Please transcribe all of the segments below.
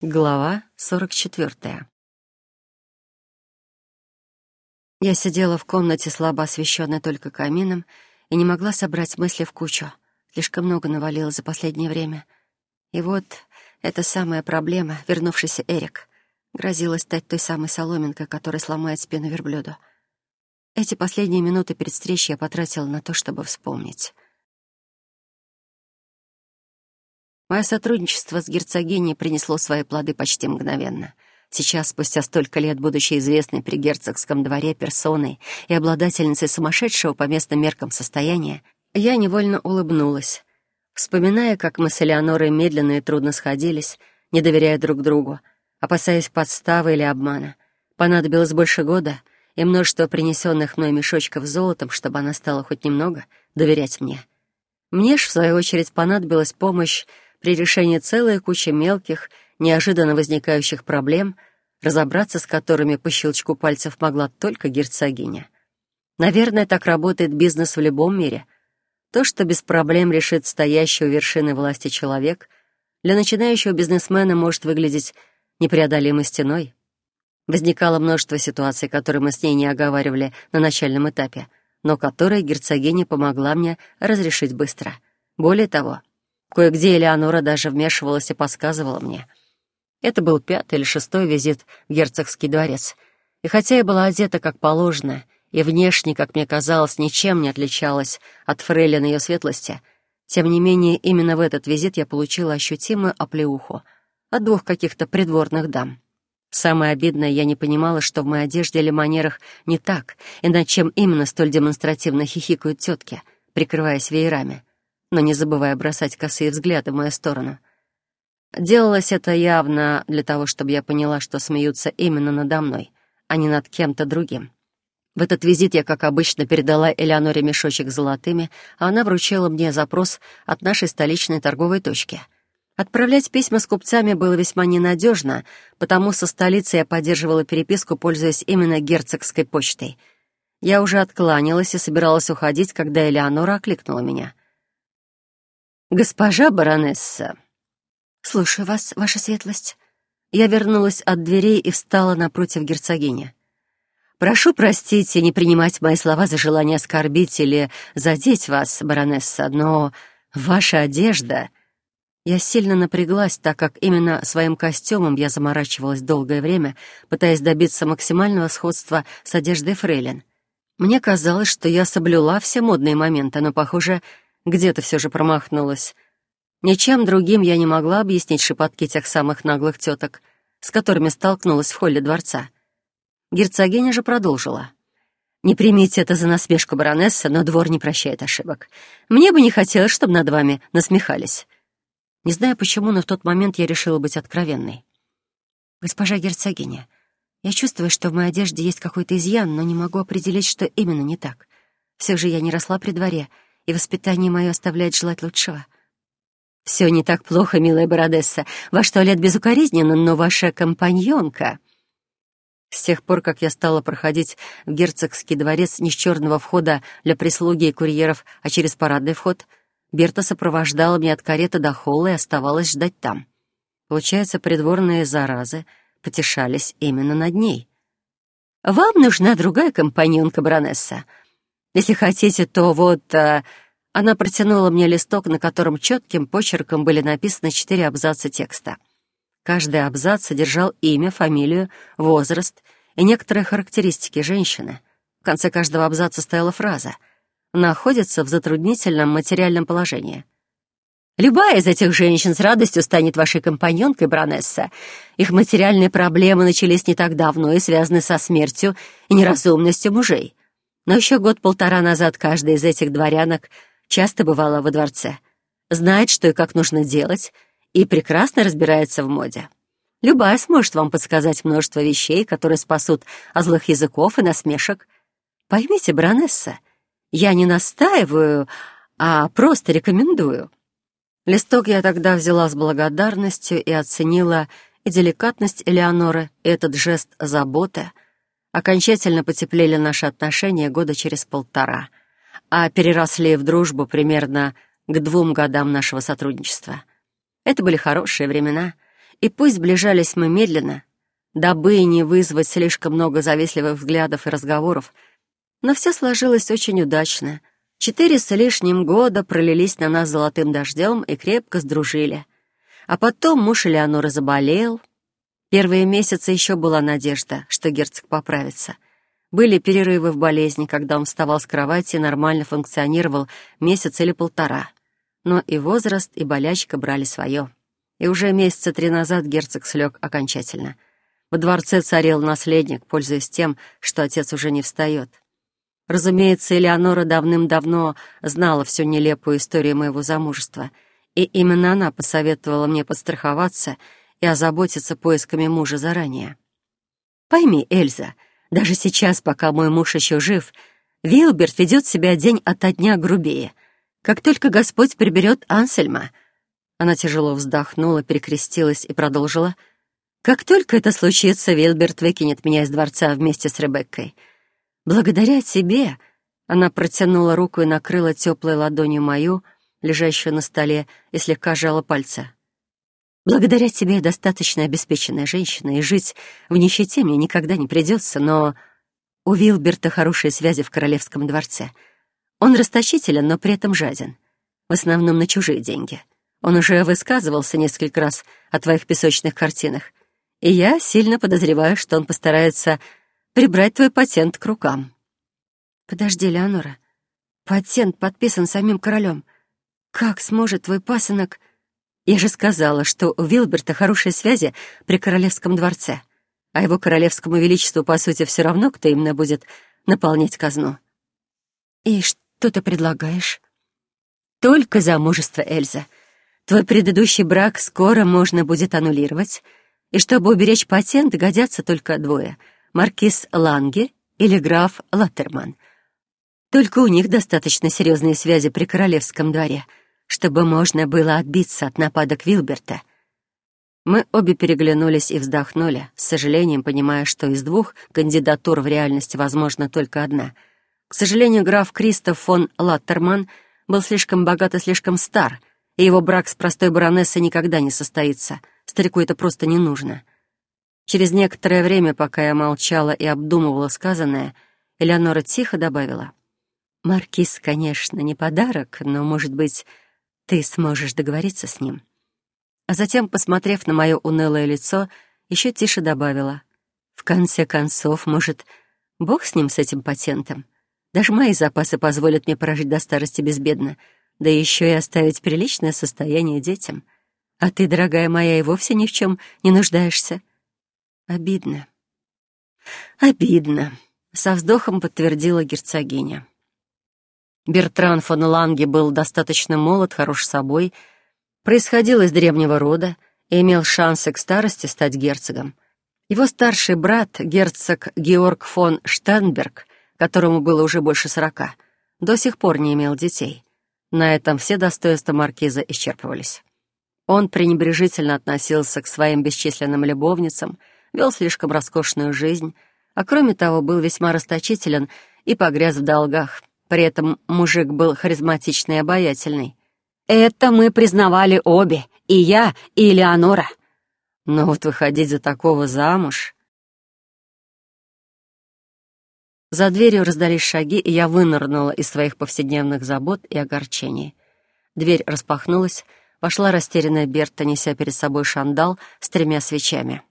Глава 44. Я сидела в комнате, слабо освещенной только камином, и не могла собрать мысли в кучу. Слишком много навалилось за последнее время. И вот эта самая проблема, вернувшийся Эрик, грозила стать той самой соломинкой, которая сломает спину верблюду. Эти последние минуты перед встречей я потратила на то, чтобы вспомнить. Мое сотрудничество с герцогиней принесло свои плоды почти мгновенно. Сейчас, спустя столько лет, будучи известной при герцогском дворе персоной и обладательницей сумасшедшего по местным меркам состояния, я невольно улыбнулась, вспоминая, как мы с Элеонорой медленно и трудно сходились, не доверяя друг другу, опасаясь подставы или обмана. Понадобилось больше года и множество принесенных мной мешочков с золотом, чтобы она стала хоть немного доверять мне. Мне ж, в свою очередь, понадобилась помощь при решении целой кучи мелких, неожиданно возникающих проблем, разобраться с которыми по щелчку пальцев могла только герцогиня. Наверное, так работает бизнес в любом мире. То, что без проблем решит стоящий у вершины власти человек, для начинающего бизнесмена может выглядеть непреодолимой стеной. Возникало множество ситуаций, которые мы с ней не оговаривали на начальном этапе, но которые герцогиня помогла мне разрешить быстро. Более того, Кое-где Элеонора даже вмешивалась и подсказывала мне. Это был пятый или шестой визит в герцогский дворец. И хотя я была одета как положено, и внешне, как мне казалось, ничем не отличалась от фрейлин ее светлости, тем не менее именно в этот визит я получила ощутимую оплеуху от двух каких-то придворных дам. Самое обидное, я не понимала, что в моей одежде или манерах не так, и над чем именно столь демонстративно хихикают тетки, прикрываясь веерами но не забывая бросать косые взгляды в мою сторону. Делалось это явно для того, чтобы я поняла, что смеются именно надо мной, а не над кем-то другим. В этот визит я, как обычно, передала Элеоноре мешочек с золотыми, а она вручила мне запрос от нашей столичной торговой точки. Отправлять письма с купцами было весьма ненадежно, потому со столицей я поддерживала переписку, пользуясь именно герцогской почтой. Я уже откланялась и собиралась уходить, когда Элеонора окликнула меня. «Госпожа баронесса!» «Слушаю вас, ваша светлость». Я вернулась от дверей и встала напротив герцогини. «Прошу простить и не принимать мои слова за желание оскорбить или задеть вас, баронесса, но ваша одежда...» Я сильно напряглась, так как именно своим костюмом я заморачивалась долгое время, пытаясь добиться максимального сходства с одеждой фрейлин. Мне казалось, что я соблюла все модные моменты, но, похоже, где-то все же промахнулась. Ничем другим я не могла объяснить шепотки тех самых наглых теток, с которыми столкнулась в холле дворца. Герцогиня же продолжила. «Не примите это за насмешку, баронесса, но двор не прощает ошибок. Мне бы не хотелось, чтобы над вами насмехались». Не знаю почему, но в тот момент я решила быть откровенной. «Госпожа герцогиня, я чувствую, что в моей одежде есть какой-то изъян, но не могу определить, что именно не так. Все же я не росла при дворе, и воспитание мое оставляет желать лучшего. Все не так плохо, милая Бородесса. Ваш туалет безукоризнен, но ваша компаньонка... С тех пор, как я стала проходить в герцогский дворец не с черного входа для прислуги и курьеров, а через парадный вход, Берта сопровождала меня от кареты до холла и оставалась ждать там. Получается, придворные заразы потешались именно над ней. «Вам нужна другая компаньонка, баронесса. Если хотите, то вот...» а... Она протянула мне листок, на котором четким почерком были написаны четыре абзаца текста. Каждый абзац содержал имя, фамилию, возраст и некоторые характеристики женщины. В конце каждого абзаца стояла фраза «Находится в затруднительном материальном положении». Любая из этих женщин с радостью станет вашей компаньонкой, Бронесса. Их материальные проблемы начались не так давно и связаны со смертью и неразумностью мужей. Но еще год-полтора назад каждая из этих дворянок часто бывала во дворце, знает, что и как нужно делать, и прекрасно разбирается в моде. Любая сможет вам подсказать множество вещей, которые спасут от злых языков и насмешек. Поймите, баронесса, я не настаиваю, а просто рекомендую. Листок я тогда взяла с благодарностью и оценила и деликатность Элеоноры, и этот жест заботы — Окончательно потеплели наши отношения года через полтора, а переросли в дружбу примерно к двум годам нашего сотрудничества. Это были хорошие времена, И пусть сближались мы медленно, дабы не вызвать слишком много завистливых взглядов и разговоров, но все сложилось очень удачно. Четыре с лишним года пролились на нас золотым дождем и крепко сдружили. А потом муж Элеоноры заболел. Первые месяцы еще была надежда, что герцог поправится. Были перерывы в болезни, когда он вставал с кровати и нормально функционировал месяц или полтора. Но и возраст, и болячка брали свое. И уже месяца три назад герцог слег окончательно. Во дворце царил наследник, пользуясь тем, что отец уже не встает. Разумеется, Элеонора давным-давно знала всю нелепую историю моего замужества, и именно она посоветовала мне подстраховаться и озаботиться поисками мужа заранее. «Пойми, Эльза, даже сейчас, пока мой муж еще жив, Вилберт ведет себя день ото дня грубее. Как только Господь приберет Ансельма, она тяжело вздохнула, перекрестилась и продолжила. «Как только это случится, Вилберт выкинет меня из дворца вместе с Ребеккой. Благодаря тебе...» Она протянула руку и накрыла теплой ладонью мою, лежащую на столе, и слегка сжала пальцы. «Благодаря тебе я достаточно обеспеченная женщина, и жить в нищете мне никогда не придется, но у Вилберта хорошие связи в королевском дворце. Он расточителен, но при этом жаден. В основном на чужие деньги. Он уже высказывался несколько раз о твоих песочных картинах, и я сильно подозреваю, что он постарается прибрать твой патент к рукам». «Подожди, Леонора. Патент подписан самим королем. Как сможет твой пасынок...» «Я же сказала, что у Вилберта хорошие связи при королевском дворце, а его королевскому величеству, по сути, все равно, кто именно будет наполнять казну». «И что ты предлагаешь?» «Только замужество, Эльза. Твой предыдущий брак скоро можно будет аннулировать, и чтобы уберечь патент, годятся только двое — маркиз Ланге или граф Латтерман. Только у них достаточно серьезные связи при королевском дворе, чтобы можно было отбиться от нападок Вилберта. Мы обе переглянулись и вздохнули, с сожалением понимая, что из двух кандидатур в реальности возможна только одна. К сожалению, граф Кристоф фон Латтерман был слишком богат и слишком стар — и его брак с простой баронессой никогда не состоится. Старику это просто не нужно. Через некоторое время, пока я молчала и обдумывала сказанное, Элеонора тихо добавила. «Маркиз, конечно, не подарок, но, может быть, ты сможешь договориться с ним». А затем, посмотрев на мое унылое лицо, еще тише добавила. «В конце концов, может, бог с ним, с этим патентом? Даже мои запасы позволят мне прожить до старости безбедно» да еще и оставить приличное состояние детям. А ты, дорогая моя, и вовсе ни в чем не нуждаешься. Обидно. Обидно, со вздохом подтвердила герцогиня. Бертран фон Ланге был достаточно молод, хорош собой, происходил из древнего рода и имел шансы к старости стать герцогом. Его старший брат, герцог Георг фон Штенберг, которому было уже больше сорока, до сих пор не имел детей. На этом все достоинства маркиза исчерпывались. Он пренебрежительно относился к своим бесчисленным любовницам, вел слишком роскошную жизнь, а кроме того был весьма расточителен и погряз в долгах. При этом мужик был харизматичный и обаятельный. Это мы признавали обе, и я, и Элеонора. Но вот выходить за такого замуж... За дверью раздались шаги, и я вынырнула из своих повседневных забот и огорчений. Дверь распахнулась, вошла растерянная Берта, неся перед собой шандал с тремя свечами.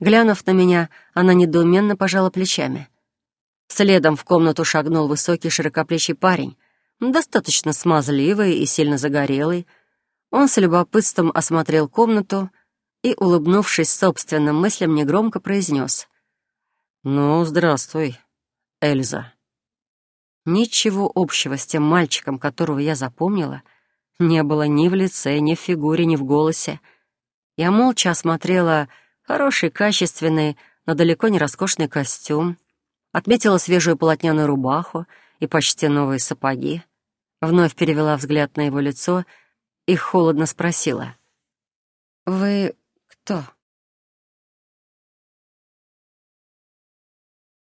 Глянув на меня, она недоуменно пожала плечами. Следом в комнату шагнул высокий широкоплечий парень, достаточно смазливый и сильно загорелый. Он с любопытством осмотрел комнату и, улыбнувшись собственным мыслям, негромко произнес. «Ну, здравствуй, Эльза. Ничего общего с тем мальчиком, которого я запомнила, не было ни в лице, ни в фигуре, ни в голосе. Я молча осмотрела хороший, качественный, но далеко не роскошный костюм, отметила свежую полотняную рубаху и почти новые сапоги, вновь перевела взгляд на его лицо и холодно спросила. «Вы кто?»